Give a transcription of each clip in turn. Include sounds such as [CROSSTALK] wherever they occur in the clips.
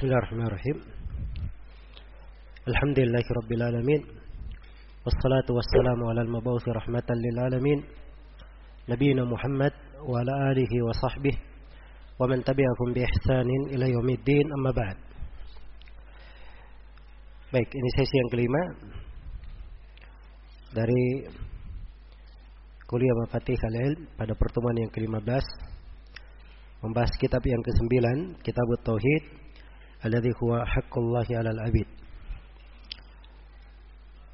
بسم الله الرحمن الرحيم الحمد لله رب العالمين والصلاة والسلام على المبعوث رحمة للعالمين نبينا محمد وعلى آله وصحبه ومن تبعهم بإحسان إلى يوم الدين أما بعد Baik, ini sesi yang kelima dari kuliah Mafatih Al-Ilm pada pertemuan yang ke-15 membahas kitab yang ke-9, Kitab Tauhid, alladzi huwa haqqullahi 'alal 'abid.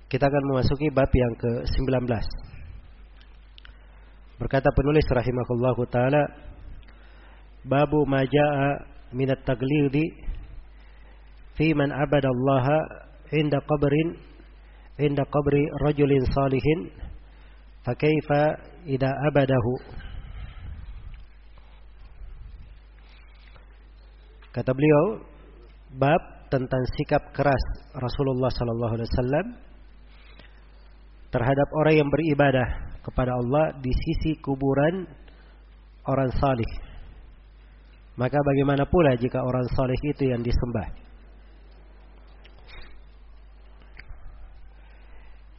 Kita akan memasuki bab yang ke-19. Berkata penulis rahimahullahu taala, babu ma jaa min at-taglidi fi man abada Allah inda qabrin inda qabri rajulin salihin fakaifa idza abadahu Kata beliau, bab tentang sikap keras Rasulullah sallallahu alaihi wasallam terhadap orang yang beribadah kepada Allah di sisi kuburan orang salih. Maka bagaimana pula jika orang salih itu yang disembah?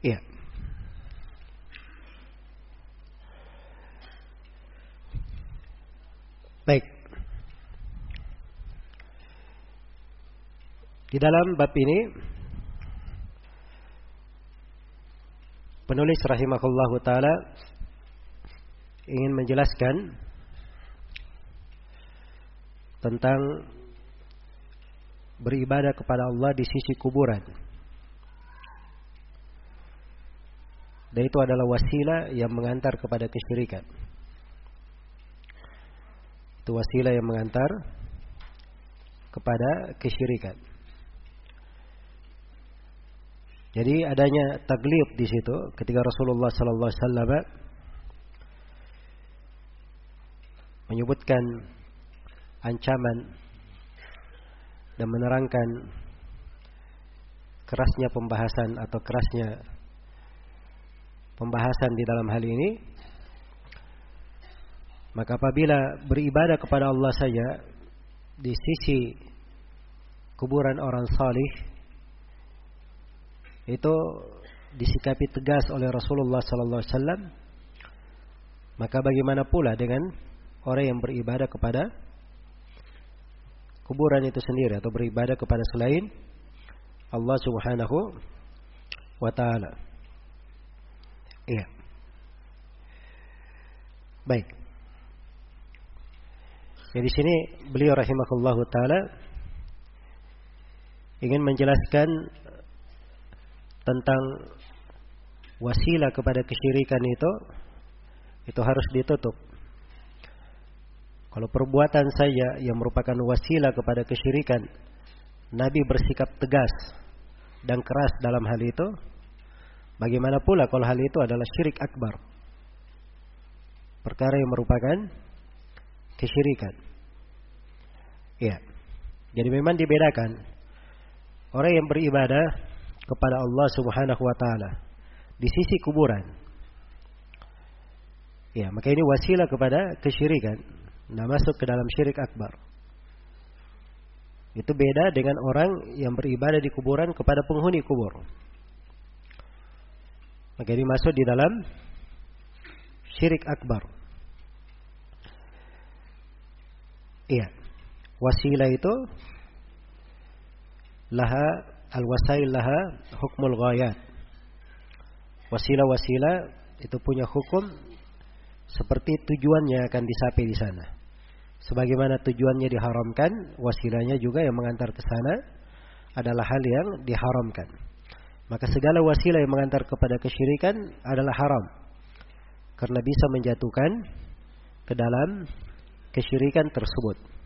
Iya. Baik. Di dalam bab ini penulis rahimahullahu taala ingin menjelaskan tentang beribadah kepada Allah di sisi kuburan. Dan itu adalah wasilah yang mengantar kepada kesyirikan. Itu wasilah yang mengantar kepada kesyirikan. Jadi adanya taglib di situ ketika Rasulullah sallallahu alaihi wasallam menyebutkan ancaman dan menerangkan kerasnya pembahasan atau kerasnya pembahasan di dalam hal ini maka apabila beribadah kepada Allah saja di sisi kuburan orang salih itu disikapi tegas oleh Rasulullah sallallahu alaihi wasallam maka bagaimana pula dengan orang yang beribadah kepada kuburan itu sendiri atau beribadah kepada selain Allah Subhanahu wa taala. Iya. Baik. Jadi di sini beliau rahimahullahu taala ingin menjelaskan tentang wasilah kepada kesyirikan itu itu harus ditutup. Kalau perbuatan saya yang merupakan wasilah kepada kesyirikan, Nabi bersikap tegas dan keras dalam hal itu. Bagaimana pula kalau hal itu adalah syirik akbar? Perkara yang merupakan kesyirikan. Ya. Jadi memang dibedakan. Orang yang beribadah kepada Allah Subhanahu wa taala di sisi kuburan. Ya, maka ini wasilah kepada kesyirikan. Nah, masuk ke dalam syirik akbar. Itu beda dengan orang yang beribadah di kuburan kepada penghuni kubur. Maka ini masuk di dalam syirik akbar. Iya. Wasilah itu laha al-wasail laha hukmul ghayat. Wasilah-wasilah itu punya hukum seperti tujuannya akan disapai di sana. Sebagaimana tujuannya diharamkan, wasilahnya juga yang mengantar ke sana adalah hal yang diharamkan. Maka segala wasilah yang mengantar kepada kesyirikan adalah haram. Karena bisa menjatuhkan ke dalam kesyirikan tersebut.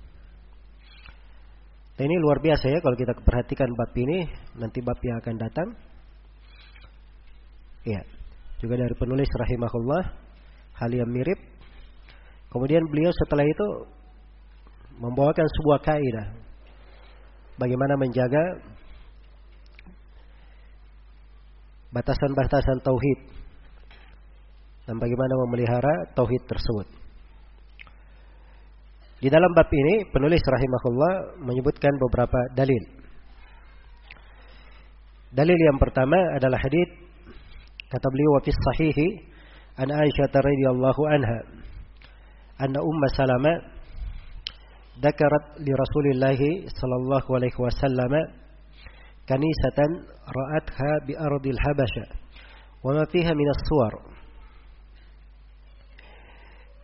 Dan ini luar biasa ya kalau kita perhatikan bab ini, nanti bab yang akan datang. Ya, juga dari penulis rahimahullah hal yang mirip. Kemudian beliau setelah itu membawakan sebuah kaidah bagaimana menjaga batasan-batasan tauhid dan bagaimana memelihara tauhid tersebut. Di dalam bab ini penulis rahimahullah menyebutkan beberapa dalil. Dalil yang pertama adalah hadis kata beliau wa fi sahih an Aisyah radhiyallahu anha anna Umma Salama ذكرت لرسول الله صلى الله عليه وسلم كنيسة رأتها بأرض الحبشة وما فيها من الصور.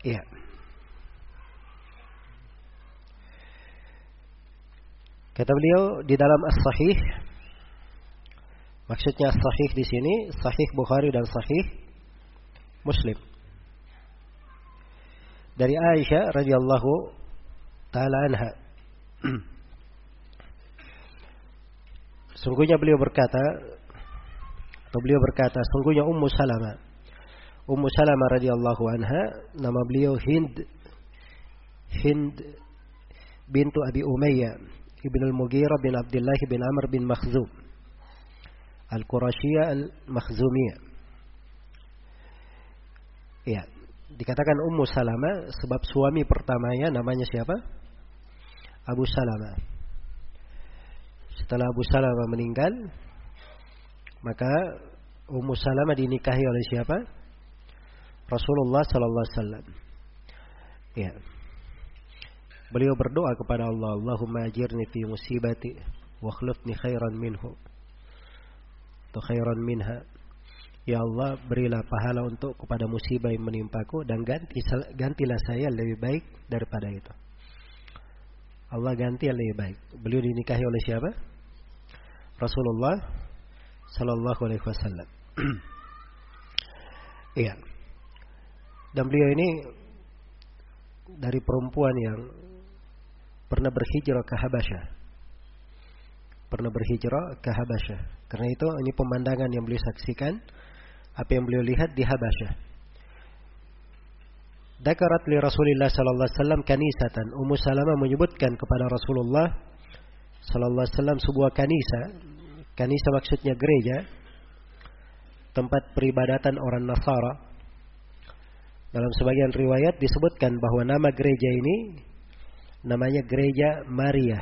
Ya. Kata beliau di dalam As-Sahih maksudnya As-Sahih di sini Sahih Bukhari dan Sahih Muslim. Dari Aisyah radhiyallahu taala anha. Sungguhnya beliau berkata atau beliau berkata sungguhnya Ummu Salama Ummu Salama radhiyallahu anha nama beliau Hind Hind bintu Abi Umayyah Ibn al-Mughirah bin Abdullah bin Amr bin Makhzum Al-Qurashiyah Al-Makhzumiyah Ya, dikatakan Ummu Salama sebab suami pertamanya namanya siapa? Abu Salama. Setelah Abu Salama meninggal, maka Ummu Salama dinikahi oleh siapa? Rasulullah sallallahu alaihi wasallam. Ya. Beliau berdoa kepada Allah, Allahumma ajirni fi musibati wa khlufni khairan minhu. Atau khairan minha. Ya Allah, berilah pahala untuk kepada musibah yang menimpaku dan ganti, gantilah saya lebih baik daripada itu. Allah ganti yang lebih baik. Beliau dinikahi oleh siapa? Rasulullah Sallallahu Alaihi Wasallam. [CLEARS THROAT] Iya. Dan beliau ini dari perempuan yang pernah berhijrah ke Habasyah. Pernah berhijrah ke Habasyah. Karena itu ini pemandangan yang beliau saksikan. Apa yang beliau lihat di Habasyah. Dakarat li Rasulullah sallallahu alaihi wasallam kanisatan. Ummu Salamah menyebutkan kepada Rasulullah sallallahu alaihi wasallam sebuah kanisa. Kanisa maksudnya gereja. Tempat peribadatan orang Nasara. Dalam sebagian riwayat disebutkan bahwa nama gereja ini namanya gereja Maria.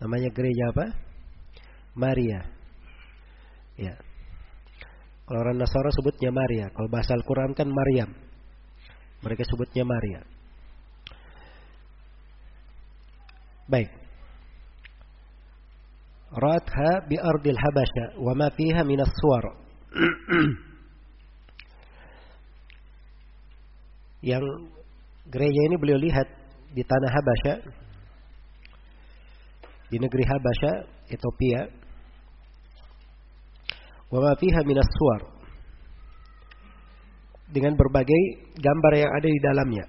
Namanya gereja apa? Maria. Ya. Kalau orang Nasara sebutnya Maria, kalau bahasa Al-Quran kan Maryam. Mereka sebutnya Maria. Baik. Ra'atha bi ardil Habasya wa ma fiha min as-suwar. Yang gereja ini beliau lihat di tanah Habasya di negeri Habasya, Ethiopia. Wa ma fiha min as-suwar. Dengan berbagai gambar yang ada di dalamnya.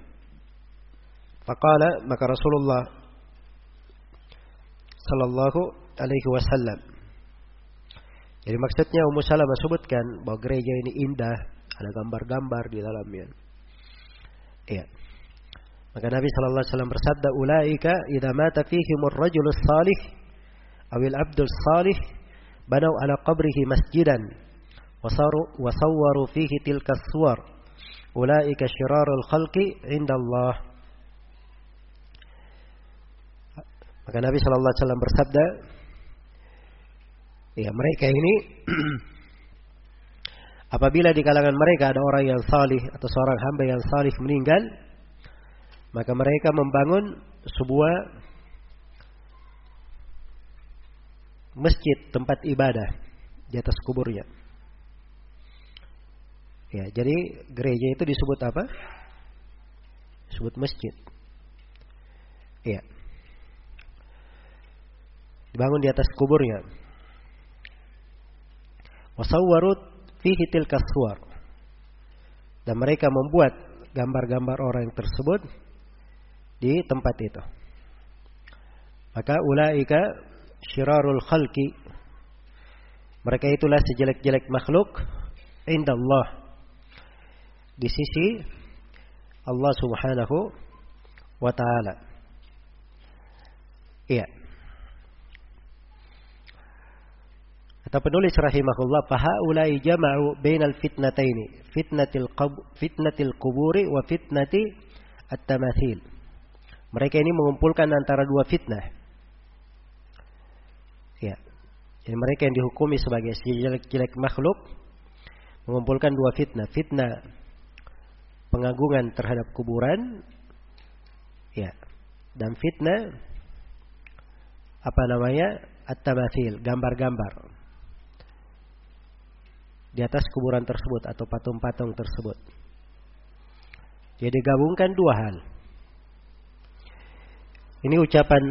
Faqala maka Rasulullah sallallahu alaihi wasallam jadi maksudnya Ummu Salamah sebutkan bahwa gereja ini indah, ada gambar-gambar di dalamnya. Iya. Maka Nabi sallallahu alaihi wasallam bersabda, "Ulaika idza mata fihimur rajulus salih awil abdul salih banau ala qabrihi masjidan wasaru wasawwaru fihi tilka suwar. Ulaika syirarul khalqi inda Allah." Maka Nabi sallallahu alaihi wasallam bersabda, ya mereka ini [CLEARS THROAT] apabila di kalangan mereka ada orang yang salih atau seorang hamba yang salih meninggal, maka mereka membangun sebuah masjid tempat ibadah di atas kuburnya. Ya, jadi gereja itu disebut apa? Disebut masjid. Ya. Dibangun di atas kuburnya. Wasawwarut fihi tilka. Dan mereka membuat gambar-gambar orang tersebut di tempat itu. Maka ulaika syirarul khalqi. Mereka itulah sejelek-jelek makhluk inda Allah. Di sisi Allah Subhanahu wa taala. Iya. Kata penulis rahimahullah, "Fahaulai jama'u bainal fitnataini, fitnatil qab fitnatil quburi wa fitnati at-tamathil." Mereka ini mengumpulkan antara dua fitnah. Ya. Jadi mereka yang dihukumi sebagai jelek-jelek makhluk mengumpulkan dua fitnah. Fitnah pengagungan terhadap kuburan ya dan fitnah apa namanya at-tamathil, gambar-gambar di atas kuburan tersebut atau patung-patung tersebut. Jadi gabungkan dua hal. Ini ucapan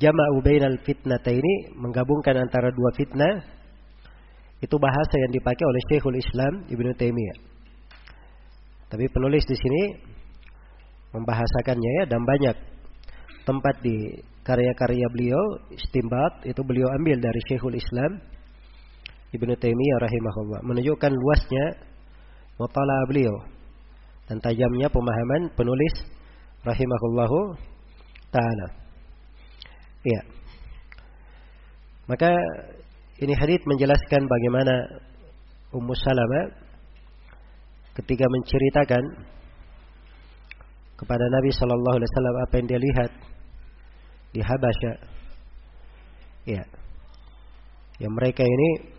jama'u bainal fitnata ini menggabungkan antara dua fitnah. Itu bahasa yang dipakai oleh Syekhul Islam Ibnu Taimiyah. Tapi penulis di sini membahasakannya ya dan banyak tempat di karya-karya beliau istimbat itu beliau ambil dari Syekhul Islam Ibnu Taimiyah rahimahullah menunjukkan luasnya mutala beliau dan tajamnya pemahaman penulis rahimahullahu taala. Iya. Maka ini hadis menjelaskan bagaimana Ummu Salamah ketika menceritakan kepada Nabi Shallallahu Alaihi Wasallam apa yang dia lihat di Habasya. Ya, yang mereka ini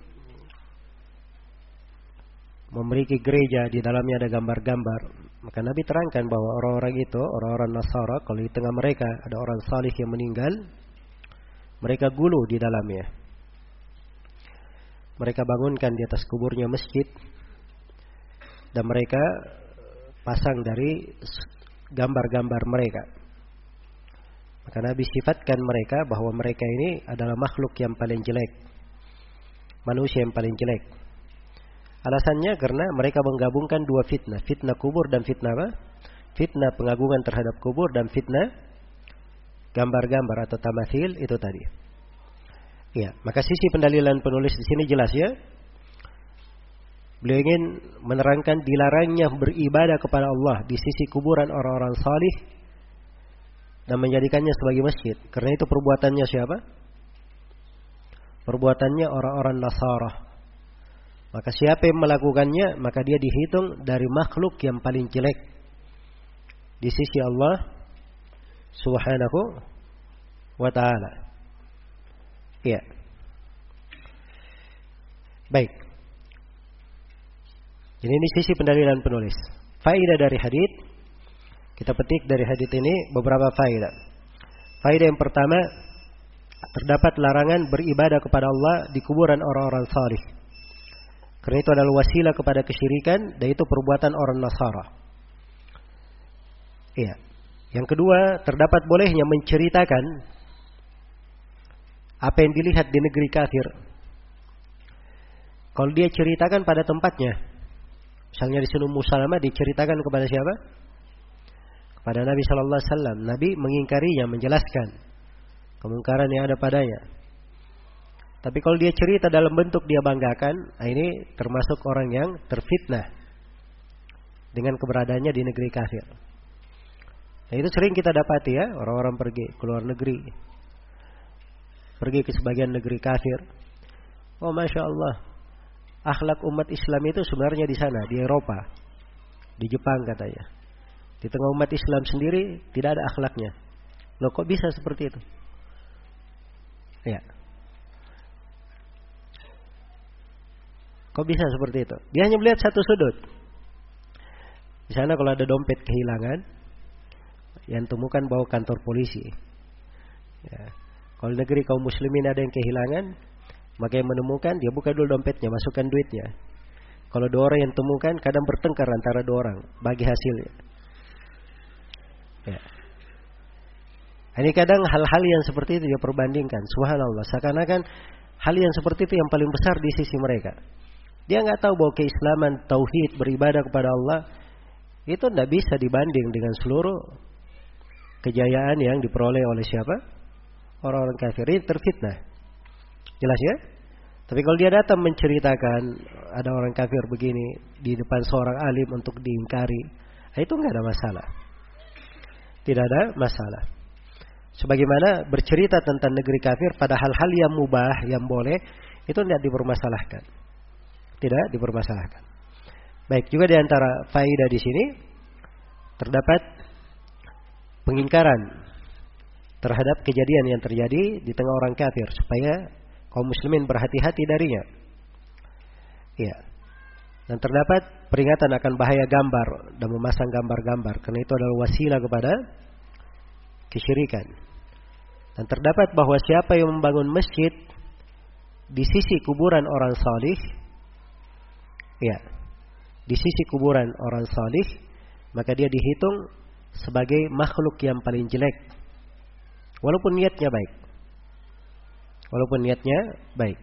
memiliki gereja di dalamnya ada gambar-gambar. Maka Nabi terangkan bahwa orang-orang itu, orang-orang Nasara, kalau di tengah mereka ada orang salih yang meninggal, mereka gulu di dalamnya. Mereka bangunkan di atas kuburnya masjid dan mereka pasang dari gambar-gambar mereka. Maka Nabi sifatkan mereka bahwa mereka ini adalah makhluk yang paling jelek. Manusia yang paling jelek. Alasannya karena mereka menggabungkan dua fitnah, fitnah kubur dan fitnah apa? Fitnah pengagungan terhadap kubur dan fitnah gambar-gambar atau tamathil itu tadi. Ya, maka sisi pendalilan penulis di sini jelas ya. Beliau ingin menerangkan dilarangnya beribadah kepada Allah di sisi kuburan orang-orang salih dan menjadikannya sebagai masjid. Karena itu perbuatannya siapa? Perbuatannya orang-orang Nasara. Maka siapa yang melakukannya, maka dia dihitung dari makhluk yang paling jelek di sisi Allah Subhanahu wa taala. Iya. Baik. Jadi ini sisi pendalilan penulis. Faidah dari hadis kita petik dari hadis ini beberapa faidah. Faidah yang pertama terdapat larangan beribadah kepada Allah di kuburan orang-orang salih. Karena itu adalah wasilah kepada kesyirikan dan itu perbuatan orang Nasara. Iya. Yang kedua, terdapat bolehnya menceritakan apa yang dilihat di negeri kafir. Kalau dia ceritakan pada tempatnya, misalnya di sini Musalamah diceritakan kepada siapa? Kepada Nabi Shallallahu Alaihi Wasallam. Nabi mengingkarinya, menjelaskan kemungkaran yang ada padanya. Tapi kalau dia cerita dalam bentuk dia banggakan, nah ini termasuk orang yang terfitnah dengan keberadaannya di negeri kafir. Nah, itu sering kita dapati ya, orang-orang pergi ke luar negeri. Pergi ke sebagian negeri kafir. Oh Masya Allah, akhlak umat Islam itu sebenarnya di sana, di Eropa. Di Jepang katanya. Di tengah umat Islam sendiri tidak ada akhlaknya. Loh kok bisa seperti itu? Ya, Kok bisa seperti itu? Dia hanya melihat satu sudut. Di sana kalau ada dompet kehilangan, yang temukan bawa kantor polisi. Ya. Kalau negeri kaum muslimin ada yang kehilangan, maka yang menemukan dia buka dulu dompetnya, masukkan duitnya. Kalau dua orang yang temukan, kadang bertengkar antara dua orang, bagi hasilnya. Ya. Ini kadang hal-hal yang seperti itu dia perbandingkan. Subhanallah. Seakan-akan hal yang seperti itu yang paling besar di sisi mereka. Dia nggak tahu bahwa keislaman, tauhid, beribadah kepada Allah itu tidak bisa dibanding dengan seluruh kejayaan yang diperoleh oleh siapa? Orang-orang kafir ini terfitnah. Jelas ya? Tapi kalau dia datang menceritakan ada orang kafir begini di depan seorang alim untuk diingkari, nah itu nggak ada masalah. Tidak ada masalah. Sebagaimana bercerita tentang negeri kafir pada hal-hal yang mubah, yang boleh, itu tidak dipermasalahkan tidak dipermasalahkan. Baik, juga di antara faidah di sini terdapat pengingkaran terhadap kejadian yang terjadi di tengah orang kafir supaya kaum muslimin berhati-hati darinya. Ya. Dan terdapat peringatan akan bahaya gambar dan memasang gambar-gambar karena itu adalah wasilah kepada kesyirikan. Dan terdapat bahwa siapa yang membangun masjid di sisi kuburan orang salih, ya, di sisi kuburan orang salih, maka dia dihitung sebagai makhluk yang paling jelek. Walaupun niatnya baik. Walaupun niatnya baik.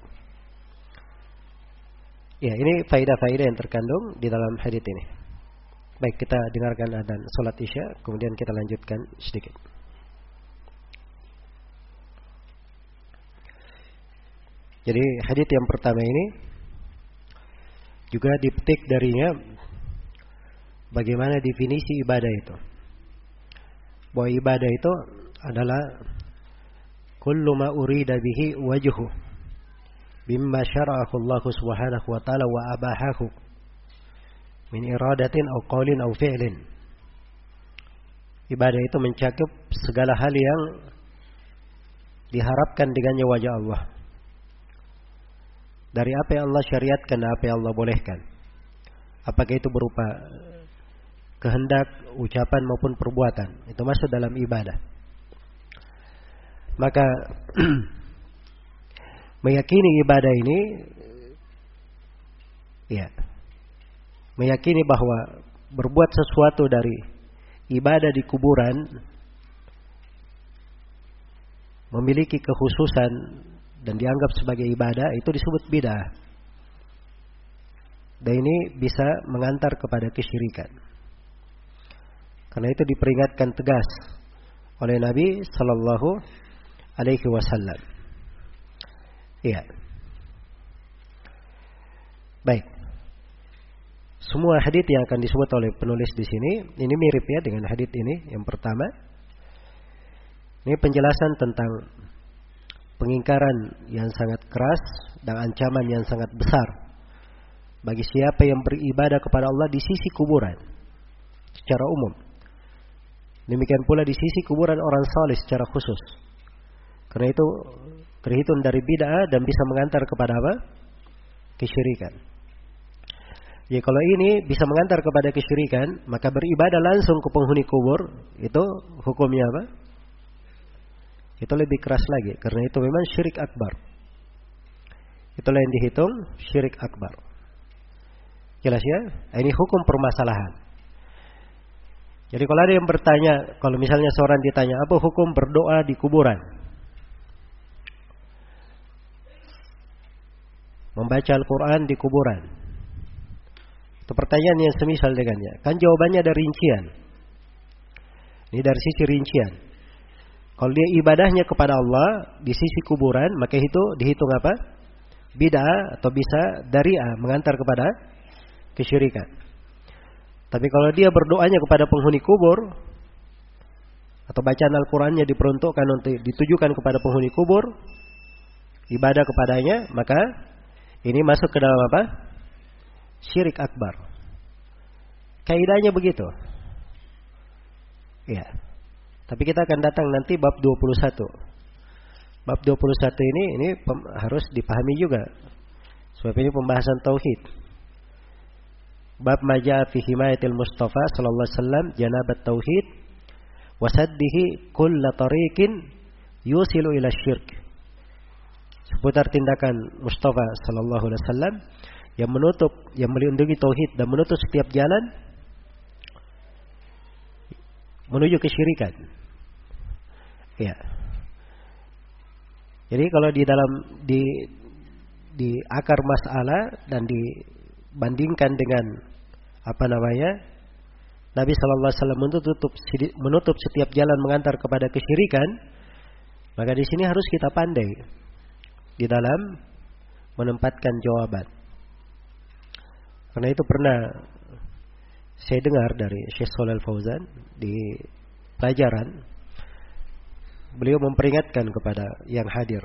Ya, ini faidah-faidah yang terkandung di dalam hadits ini. Baik, kita dengarkan adzan salat Isya, kemudian kita lanjutkan sedikit. Jadi hadits yang pertama ini juga dipetik darinya bagaimana definisi ibadah itu. Bahwa ibadah itu adalah kullu ma urida bihi wajhu bimma syara'ahu Allah Subhanahu wa taala wa abahahu min iradatin aw qawlin aw fi'lin. Ibadah itu mencakup segala hal yang diharapkan dengannya wajah Allah. Dari apa yang Allah syariatkan apa yang Allah bolehkan. Apakah itu berupa kehendak, ucapan maupun perbuatan. Itu masuk dalam ibadah. Maka [CLEARS THROAT] meyakini ibadah ini ya meyakini bahwa berbuat sesuatu dari ibadah di kuburan memiliki kekhususan dan dianggap sebagai ibadah itu disebut bidah. Dan ini bisa mengantar kepada kesyirikan. Karena itu diperingatkan tegas oleh Nabi Sallallahu Alaihi Wasallam. Iya. Baik. Semua hadis yang akan disebut oleh penulis di sini ini mirip ya dengan hadis ini. Yang pertama, ini penjelasan tentang pengingkaran yang sangat keras dan ancaman yang sangat besar bagi siapa yang beribadah kepada Allah di sisi kuburan secara umum. Demikian pula di sisi kuburan orang saleh secara khusus. Karena itu terhitung dari bid'ah dan bisa mengantar kepada apa? Kesyirikan. Ya kalau ini bisa mengantar kepada kesyirikan, maka beribadah langsung ke penghuni kubur itu hukumnya apa? Itu lebih keras lagi karena itu memang syirik akbar. Itulah yang dihitung syirik akbar. Jelas ya? Ini hukum permasalahan. Jadi kalau ada yang bertanya, kalau misalnya seorang ditanya apa hukum berdoa di kuburan? membaca Al-Quran di kuburan? Itu pertanyaan yang semisal dengannya. Kan jawabannya ada rincian. Ini dari sisi rincian. Kalau dia ibadahnya kepada Allah di sisi kuburan, maka itu dihitung apa? Bid'ah atau bisa dari mengantar kepada kesyirikan. Tapi kalau dia berdoanya kepada penghuni kubur atau bacaan Al-Qur'annya diperuntukkan untuk ditujukan kepada penghuni kubur, ibadah kepadanya, maka ini masuk ke dalam apa? Syirik akbar. Kaidahnya begitu. Ya. Tapi kita akan datang nanti bab 21. Bab 21 ini ini harus dipahami juga. Sebab ini pembahasan tauhid. Bab maja fi himayatil Mustafa sallallahu alaihi wasallam janabat tauhid wasaddihi kulla tariqin yusilu ila syirk seputar tindakan Mustafa sallallahu alaihi wasallam yang menutup yang melindungi tauhid dan menutup setiap jalan menuju kesyirikan. Ya. Jadi kalau di dalam di di akar masalah dan dibandingkan dengan apa namanya Nabi Shallallahu Alaihi Wasallam menutup menutup setiap jalan mengantar kepada kesyirikan, maka di sini harus kita pandai di dalam menempatkan jawaban. Karena itu pernah saya dengar dari Syekh Shalal Fauzan di pelajaran beliau memperingatkan kepada yang hadir.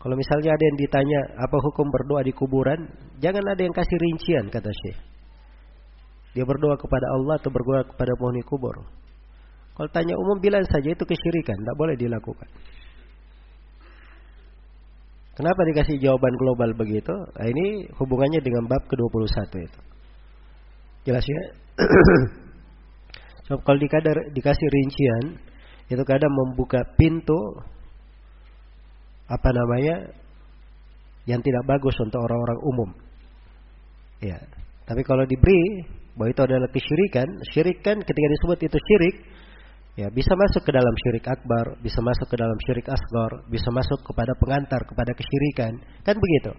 Kalau misalnya ada yang ditanya apa hukum berdoa di kuburan, jangan ada yang kasih rincian kata Syekh. Dia berdoa kepada Allah atau berdoa kepada penghuni kubur. Kalau tanya umum bilang saja itu kesyirikan, tidak boleh dilakukan. Kenapa dikasih jawaban global begitu? Nah, ini hubungannya dengan bab ke-21 itu. Jelas ya? [CLEARS THROAT] so, kalau dikadar, dikasih rincian, itu kadang membuka pintu apa namanya yang tidak bagus untuk orang-orang umum. Ya. Tapi kalau diberi bahwa itu adalah kesyirikan, syirik kan ketika disebut itu syirik, ya bisa masuk ke dalam syirik akbar, bisa masuk ke dalam syirik asgar, bisa masuk kepada pengantar kepada kesyirikan, kan begitu.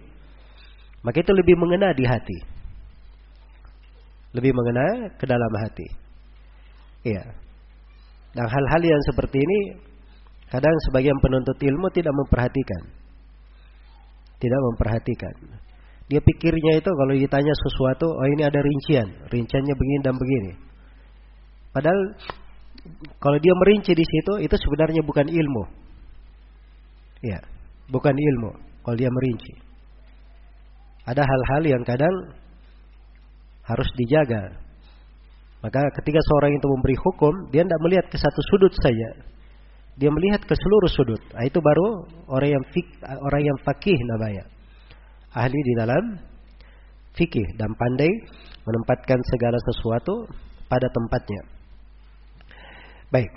Maka itu lebih mengena di hati. Lebih mengena ke dalam hati. Iya. Dan hal-hal yang seperti ini kadang sebagian penuntut ilmu tidak memperhatikan. Tidak memperhatikan. Dia pikirnya itu kalau ditanya sesuatu, oh ini ada rincian, rinciannya begini dan begini. Padahal kalau dia merinci di situ itu sebenarnya bukan ilmu. Ya, bukan ilmu kalau dia merinci. Ada hal-hal yang kadang harus dijaga. Maka ketika seorang itu memberi hukum, dia tidak melihat ke satu sudut saja. Dia melihat ke seluruh sudut. Nah, itu baru orang yang fik, orang yang fakih namanya. Ahli di dalam fikih dan pandai menempatkan segala sesuatu pada tempatnya. Baik.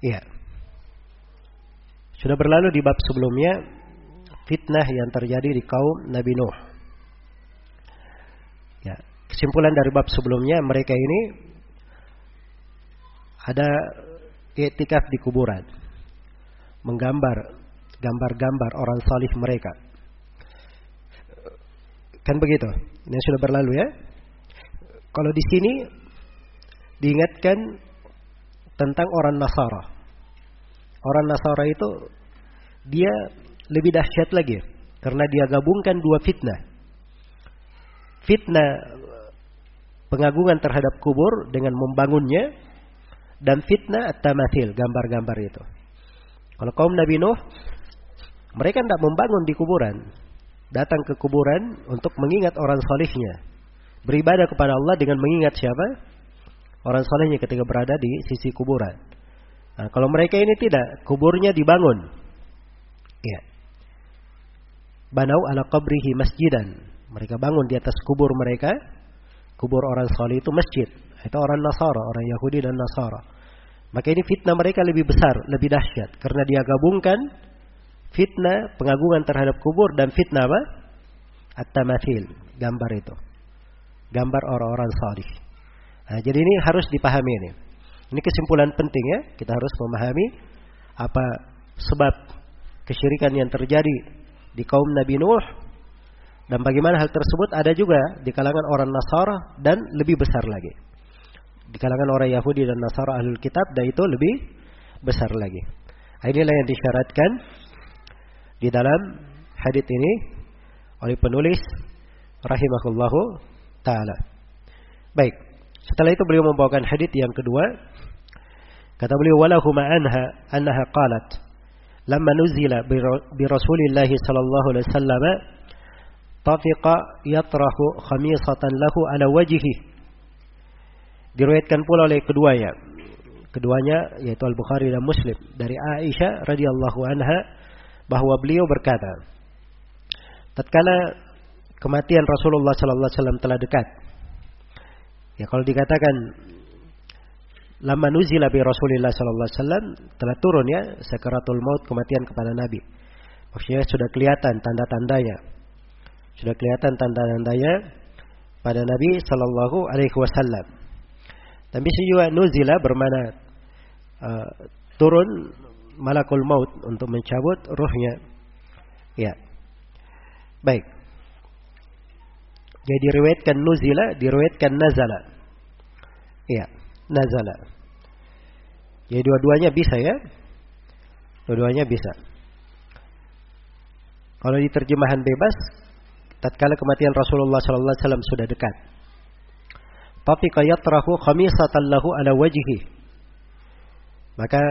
Iya. Sudah berlalu di bab sebelumnya fitnah yang terjadi di kaum Nabi Nuh. Ya, kesimpulan dari bab sebelumnya mereka ini ada etikaf di kuburan. Menggambar gambar-gambar orang salih mereka. Kan begitu? Ini sudah berlalu ya. Kalau di sini diingatkan tentang orang Nasara. Orang Nasara itu dia lebih dahsyat lagi karena dia gabungkan dua fitnah. Fitnah pengagungan terhadap kubur dengan membangunnya dan fitnah at-tamathil, gambar-gambar itu. Kalau kaum Nabi Nuh mereka tidak membangun di kuburan, datang ke kuburan untuk mengingat orang solihnya, beribadah kepada Allah dengan mengingat siapa? orang solehnya ketika berada di sisi kuburan. Nah, kalau mereka ini tidak, kuburnya dibangun. Ya. Banau ala qabrihi masjidan. Mereka bangun di atas kubur mereka. Kubur orang soleh itu masjid. Itu orang Nasara, orang Yahudi dan Nasara. Maka ini fitnah mereka lebih besar, lebih dahsyat. Karena dia gabungkan fitnah pengagungan terhadap kubur dan fitnah apa? At-tamathil, gambar itu. Gambar orang-orang salih. Nah, jadi ini harus dipahami ini. Ini kesimpulan penting ya. Kita harus memahami apa sebab kesyirikan yang terjadi di kaum Nabi Nuh dan bagaimana hal tersebut ada juga di kalangan orang Nasara dan lebih besar lagi. Di kalangan orang Yahudi dan Nasara ahlul kitab dan itu lebih besar lagi. Nah, inilah yang disyaratkan di dalam hadis ini oleh penulis rahimahullahu taala. Baik. Setelah itu beliau membawakan hadis yang kedua. Kata beliau walahu anha annaha qalat lamma nuzila bi Rasulillah sallallahu alaihi wasallam tafiqa yatrahu khamisatan lahu ala wajhihi. Diriwayatkan pula oleh keduanya. Keduanya yaitu Al-Bukhari dan Muslim dari Aisyah radhiyallahu anha bahwa beliau berkata tatkala kematian Rasulullah sallallahu alaihi wasallam telah dekat Ya kalau dikatakan lama nuzila bi Rasulillah sallallahu alaihi wasallam telah turun ya sakaratul maut kematian kepada Nabi. Maksudnya sudah kelihatan tanda-tandanya. Sudah kelihatan tanda-tandanya pada Nabi sallallahu alaihi wasallam. Dan bisa juga nuzila bermana uh, turun malakul maut untuk mencabut ruhnya. Ya. Baik. Jadi diriwayatkan nuzila, diriwayatkan nazala. Iya, nazala. Ya dua-duanya bisa ya. Dua-duanya bisa. Kalau di terjemahan bebas, tatkala kematian Rasulullah wasallam sudah dekat. Tapi qayatrahu khamisatan lahu ala wajhi. Maka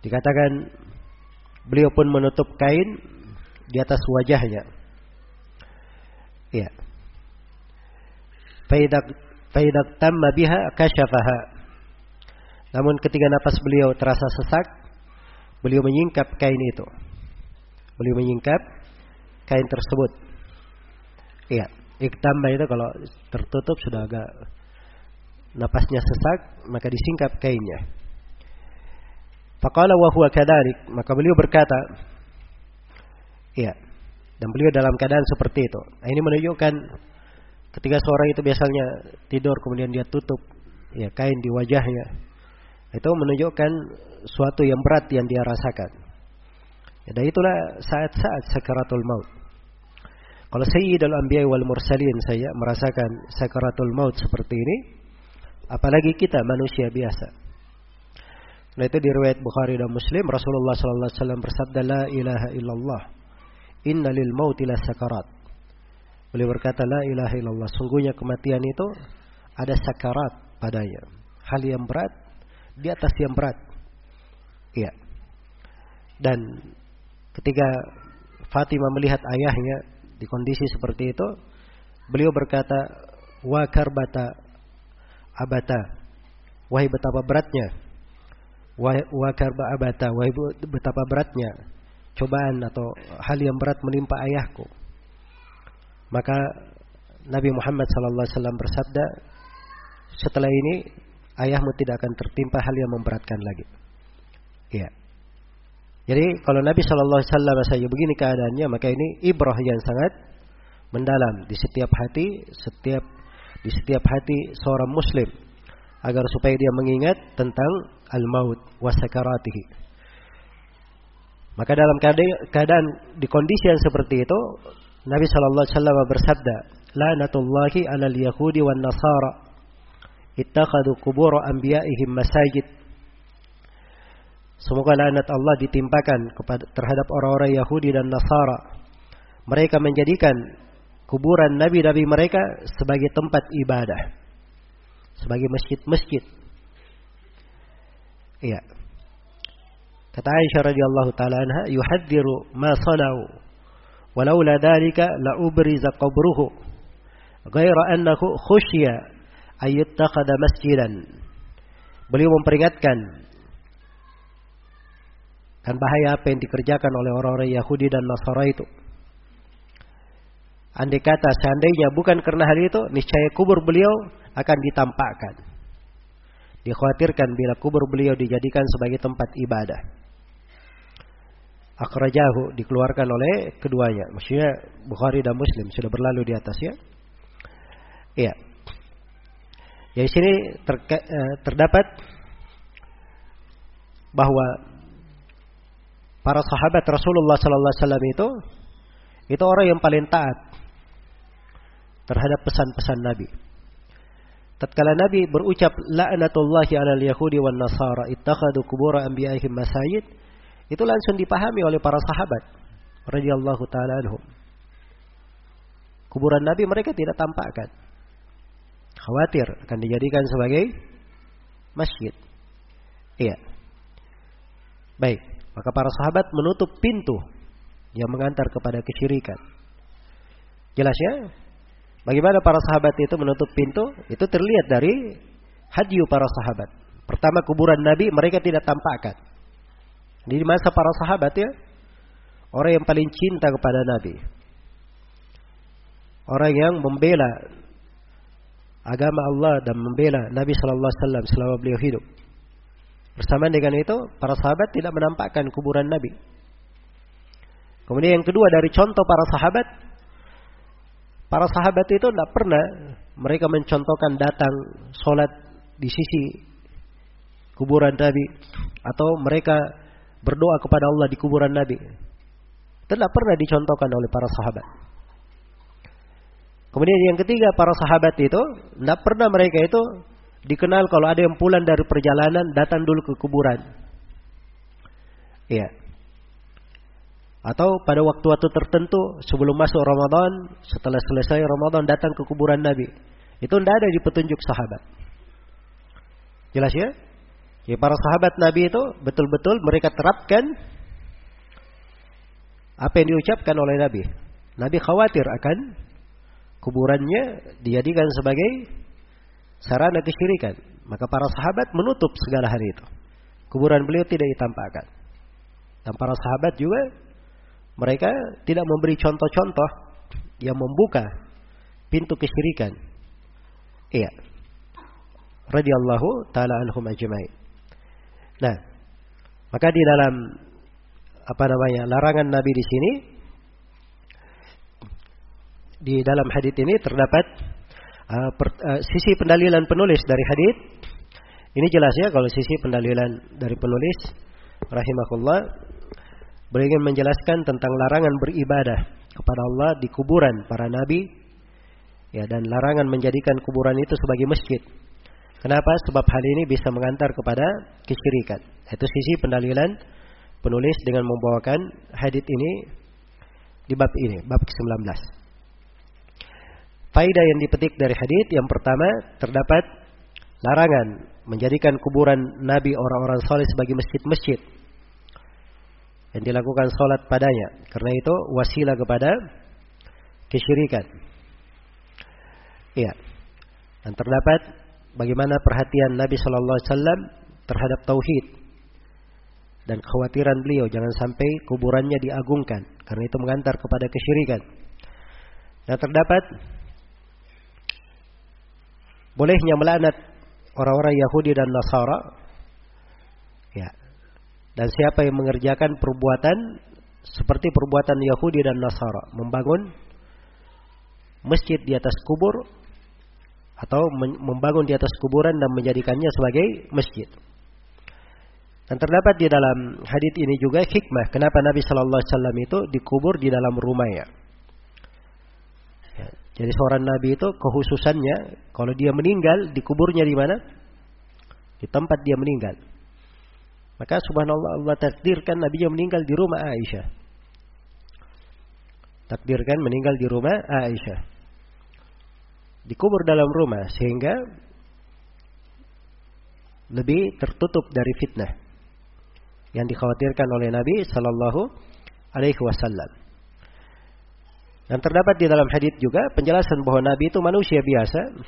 dikatakan beliau pun menutup kain di atas wajahnya. Iya. Faidak Faidak tamma biha kasyafaha. Namun ketika napas beliau terasa sesak, beliau menyingkap kain itu. Beliau menyingkap kain tersebut. Iya, iktamma itu kalau tertutup sudah agak napasnya sesak, maka disingkap kainnya. Faqala wa huwa kadhalik, maka beliau berkata, iya. Dan beliau dalam keadaan seperti itu. Nah, ini menunjukkan ketika seorang itu biasanya tidur kemudian dia tutup ya kain di wajahnya. Itu menunjukkan suatu yang berat yang dia rasakan. Ya, dan itulah saat-saat sakaratul maut. Kalau Sayyidul Anbiya wal Mursalin saya merasakan sakaratul maut seperti ini, apalagi kita manusia biasa. Nah itu di riwayat Bukhari dan Muslim Rasulullah sallallahu alaihi wasallam bersabda la ilaha illallah inna lil mauti sakarat. Beliau berkata la ilaha illallah sungguhnya kematian itu ada sakarat padanya. Hal yang berat di atas yang berat. Iya. Dan ketika Fatimah melihat ayahnya di kondisi seperti itu, beliau berkata, "Wa karbata abata." Wahai betapa beratnya. Wa karba abata. Wa betapa beratnya cobaan atau hal yang berat menimpa ayahku. Maka Nabi Muhammad wasallam bersabda setelah ini ayahmu tidak akan tertimpa hal yang memberatkan lagi. Iya jadi kalau Nabi sallallahu alaihi wasallam saja begini keadaannya maka ini ibrah yang sangat mendalam di setiap hati setiap di setiap hati seorang muslim agar supaya dia mengingat tentang al-maut wa sakaratihi. Maka dalam keadaan di kondisi yang seperti itu, Nabi sallallahu alaihi wasallam bersabda, "Lanatullahi 'alal yahudi wan nasara ittakhadhu qubur anbiya'ihim masajid." Semoga laknat Allah ditimpakan kepada terhadap orang-orang Yahudi dan Nasara. Mereka menjadikan kuburan nabi-nabi mereka sebagai tempat ibadah sebagai masjid-masjid. Iya. Kata Aisyah radhiyallahu taala anha, "Yuhadziru ma sanau. Walaula dzalika la qabruhu. Ghaira annahu khusya ay yattakhadha masjidan." Beliau memperingatkan kan bahaya apa yang dikerjakan oleh orang-orang Yahudi dan Nasara itu. Andai kata seandainya bukan karena hal itu, niscaya kubur beliau akan ditampakkan. Dikhawatirkan bila kubur beliau dijadikan sebagai tempat ibadah. Akhrajahu dikeluarkan oleh keduanya. Maksudnya Bukhari dan Muslim sudah berlalu di atas ya. Iya. Ya di sini eh, terdapat bahwa para sahabat Rasulullah sallallahu alaihi wasallam itu itu orang yang paling taat terhadap pesan-pesan Nabi tatkala Nabi berucap la'natullahi 'alal yahudi wan nasara ittakhadhu qubur anbiya'ihim masajid itu langsung dipahami oleh para sahabat radhiyallahu taala anhum. Kuburan Nabi mereka tidak tampakkan. Khawatir akan dijadikan sebagai masjid. Iya. Baik, maka para sahabat menutup pintu yang mengantar kepada kesyirikan. Jelas ya? Bagaimana para sahabat itu menutup pintu? Itu terlihat dari hadyu para sahabat. Pertama kuburan Nabi mereka tidak tampakkan. Di masa para sahabat ya, orang yang paling cinta kepada Nabi. Orang yang membela agama Allah dan membela Nabi Shallallahu Alaihi Wasallam selama beliau hidup. Bersamaan dengan itu, para sahabat tidak menampakkan kuburan Nabi. Kemudian yang kedua dari contoh para sahabat, Para sahabat itu tidak pernah mereka mencontohkan datang sholat di sisi kuburan Nabi atau mereka berdoa kepada Allah di kuburan Nabi. Tidak pernah dicontohkan oleh para sahabat. Kemudian yang ketiga para sahabat itu tidak pernah mereka itu dikenal kalau ada yang pulang dari perjalanan datang dulu ke kuburan. Iya. Atau pada waktu-waktu tertentu sebelum masuk Ramadan, setelah selesai Ramadan datang ke kuburan Nabi. Itu tidak ada di petunjuk sahabat. Jelas ya? Ya para sahabat Nabi itu betul-betul mereka terapkan apa yang diucapkan oleh Nabi. Nabi khawatir akan kuburannya dijadikan sebagai sarana kesyirikan. Maka para sahabat menutup segala hal itu. Kuburan beliau tidak ditampakkan. Dan para sahabat juga mereka tidak memberi contoh-contoh yang membuka pintu kesyirikan. Iya. Radiyallahu taala anhum ajma'in. Nah, maka di dalam apa namanya larangan Nabi di sini di dalam hadis ini terdapat uh, per, uh, sisi pendalilan penulis dari hadis ini jelas ya kalau sisi pendalilan dari penulis rahimahullah beliau menjelaskan tentang larangan beribadah kepada Allah di kuburan para nabi ya dan larangan menjadikan kuburan itu sebagai masjid. Kenapa? Sebab hal ini bisa mengantar kepada kesyirikan. Itu sisi pendalilan penulis dengan membawakan hadis ini di bab ini, bab ke-19. Faidah yang dipetik dari hadis yang pertama terdapat larangan menjadikan kuburan nabi orang-orang soleh sebagai masjid-masjid yang dilakukan sholat padanya karena itu wasilah kepada kesyirikan. Iya. Dan terdapat bagaimana perhatian Nabi Shallallahu Alaihi Wasallam terhadap tauhid dan kekhawatiran beliau jangan sampai kuburannya diagungkan karena itu mengantar kepada kesyirikan. Dan terdapat bolehnya melaknat orang-orang Yahudi dan Nasara ya. Dan siapa yang mengerjakan perbuatan seperti perbuatan Yahudi dan Nasara, membangun masjid di atas kubur atau membangun di atas kuburan dan menjadikannya sebagai masjid. Dan terdapat di dalam hadis ini juga hikmah kenapa Nabi Shallallahu Alaihi Wasallam itu dikubur di dalam rumahnya. Jadi seorang Nabi itu kehususannya kalau dia meninggal dikuburnya di mana? Di tempat dia meninggal. Maka subhanallah Allah takdirkan Nabi yang meninggal di rumah Aisyah. Takdirkan meninggal di rumah Aisyah. Dikubur dalam rumah sehingga lebih tertutup dari fitnah yang dikhawatirkan oleh Nabi Sallallahu Alaihi Wasallam. Dan terdapat di dalam hadis juga penjelasan bahwa Nabi itu manusia biasa.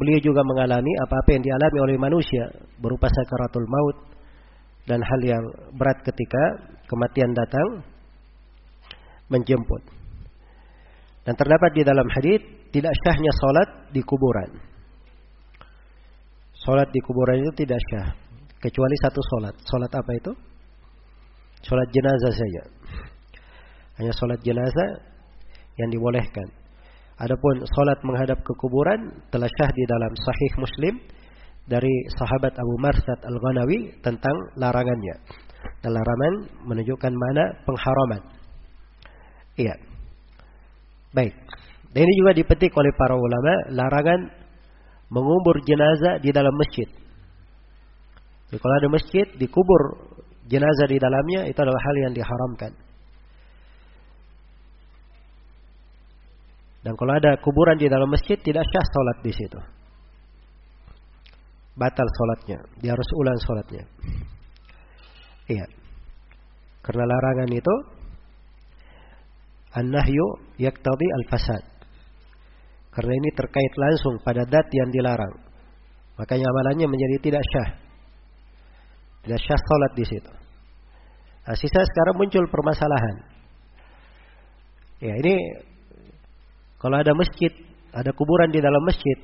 Beliau juga mengalami apa-apa yang dialami oleh manusia berupa sakaratul maut dan hal yang berat ketika kematian datang menjemput. Dan terdapat di dalam hadis tidak syahnya salat di kuburan. Salat di kuburan itu tidak syah kecuali satu solat. Solat apa itu? Solat jenazah saja. Hanya solat jenazah yang dibolehkan. Adapun solat menghadap ke kuburan telah syah di dalam Sahih Muslim dari sahabat Abu Marsad Al-Ghanawi tentang larangannya. Dan larangan menunjukkan mana pengharaman. Iya. Baik. Dan ini juga dipetik oleh para ulama larangan mengubur jenazah di dalam masjid. Jadi kalau ada masjid dikubur jenazah di dalamnya itu adalah hal yang diharamkan. Dan kalau ada kuburan di dalam masjid tidak syah sholat di situ. Batal sholatnya. Dia harus ulang sholatnya. Iya. Karena larangan itu an-nahyu yaktadi al-fasad. Karena ini terkait langsung pada dat yang dilarang. Makanya amalannya menjadi tidak syah. Tidak syah salat di situ. Nah, sisa sekarang muncul permasalahan. Ya, ini kalau ada masjid, ada kuburan di dalam masjid,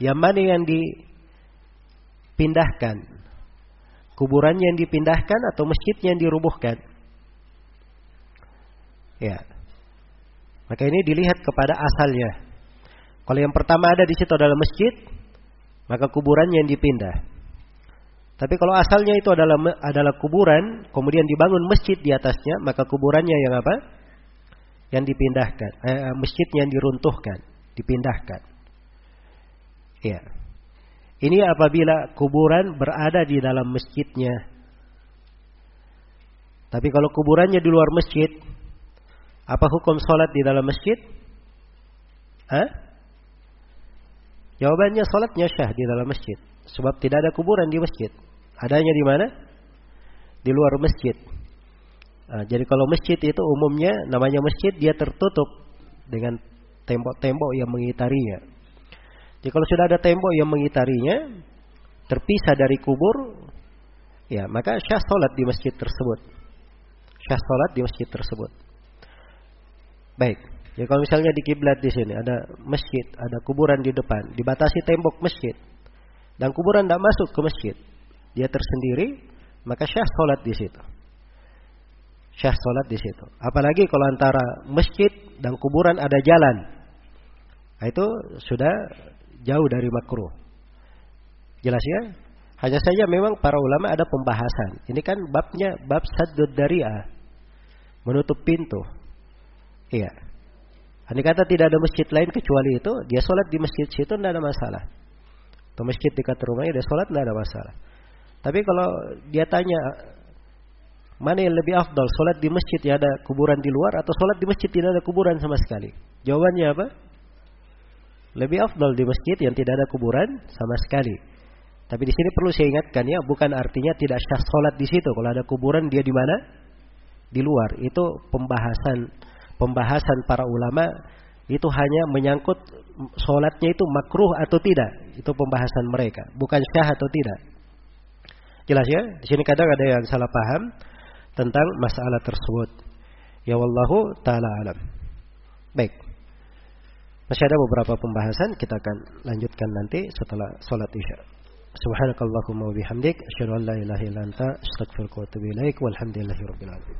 yang mana yang dipindahkan? Kuburannya yang dipindahkan atau masjidnya yang dirubuhkan? Ya. Maka ini dilihat kepada asalnya. Kalau yang pertama ada di situ adalah masjid, maka kuburannya yang dipindah. Tapi kalau asalnya itu adalah adalah kuburan, kemudian dibangun masjid di atasnya, maka kuburannya yang apa? Yang dipindahkan, eh, eh masjidnya yang diruntuhkan, dipindahkan. Iya. Ini apabila kuburan berada di dalam masjidnya. Tapi kalau kuburannya di luar masjid, apa hukum sholat di dalam masjid? Hah? Jawabannya sholatnya syah di dalam masjid. Sebab tidak ada kuburan di masjid. Adanya di mana? Di luar masjid. Nah, jadi kalau masjid itu umumnya namanya masjid dia tertutup dengan tembok-tembok yang mengitarinya. Jadi kalau sudah ada tembok yang mengitarinya, terpisah dari kubur, ya maka syah sholat di masjid tersebut. Syah sholat di masjid tersebut. Baik. Ya kalau misalnya di kiblat di sini ada masjid, ada kuburan di depan, dibatasi tembok masjid, dan kuburan tidak masuk ke masjid, dia tersendiri, maka syah sholat di situ. Syah sholat di situ. Apalagi kalau antara masjid dan kuburan ada jalan, nah itu sudah jauh dari makruh. Jelas ya? Hanya saja memang para ulama ada pembahasan. Ini kan babnya bab saddud dari'ah. Menutup pintu. Iya. Ini kata tidak ada masjid lain kecuali itu, dia sholat di masjid situ tidak ada masalah. Atau masjid dekat rumahnya dia sholat tidak ada masalah. Tapi kalau dia tanya mana yang lebih afdal, sholat di masjid yang ada kuburan di luar atau sholat di masjid tidak ada kuburan sama sekali? Jawabannya apa? Lebih afdal di masjid yang tidak ada kuburan sama sekali. Tapi di sini perlu saya ingatkan ya, bukan artinya tidak syah sholat di situ. Kalau ada kuburan dia di mana? Di luar. Itu pembahasan pembahasan para ulama itu hanya menyangkut sholatnya itu makruh atau tidak. Itu pembahasan mereka, bukan syah atau tidak. Jelas ya? Di sini kadang ada yang salah paham tentang masalah tersebut. Ya wallahu taala alam. Baik. Masih ada beberapa pembahasan kita akan lanjutkan nanti setelah sholat isya. Subhanakallahumma wa bihamdik asyhadu an la ilaha illa anta astaghfiruka wa atubu ilaik walhamdulillahi rabbil alamin.